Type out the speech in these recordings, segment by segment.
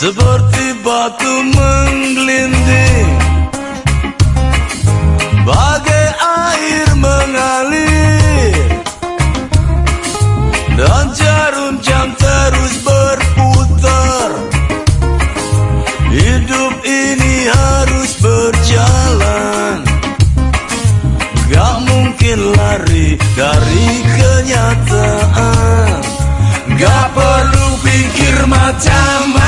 Seperti batu menggelinding. Bagai air mengalir. Dan jarum jam terus berputar. Hidup ini harus berjalan. Gak mungkin lari dari kenyataan. Gak perlu pikir macam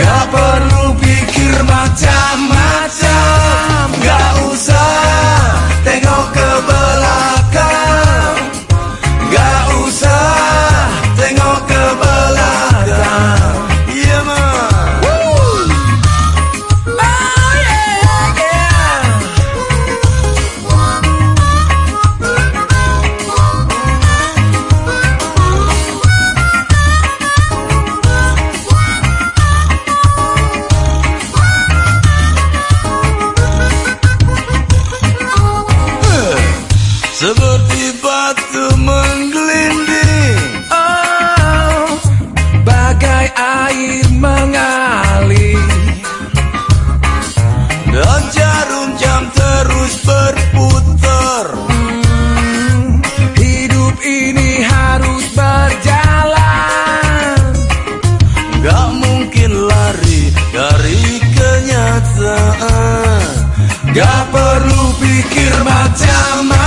Gak perlu pikir macam batu menggelinding. Oh, bagai air mengalir. Dan jarum jam terus berputar. Hidup ini harus berjalan. Gak mungkin lari dari kenyataan. Gak perlu pikir macam-macam